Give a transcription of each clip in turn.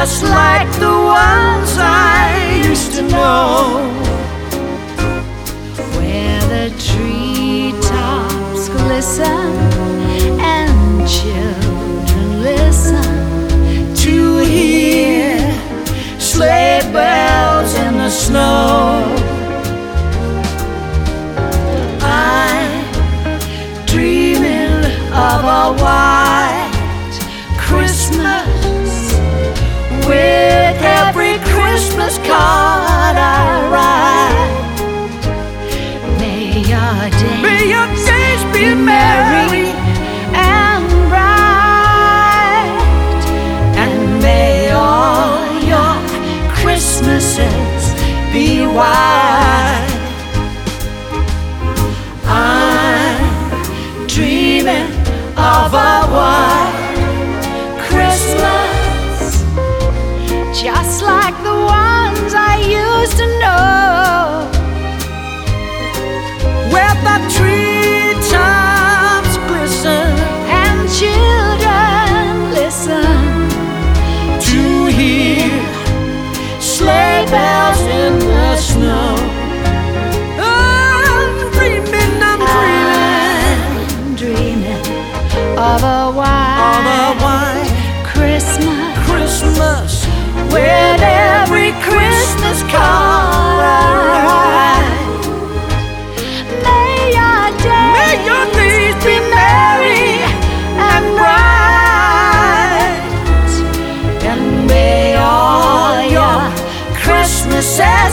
just like the ones I used to know. where the treetops glisten and children listen To hear sleigh bells in the snow. I'm dreaming of a white Christmas Card I. May your day May your days be merry and bright, and may all your Christmases be white. Of a of white a white Christmas. Christmas. With every Christmas card I write. May your day May your days be merry and bright, and may all your Christmases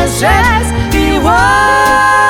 All be white.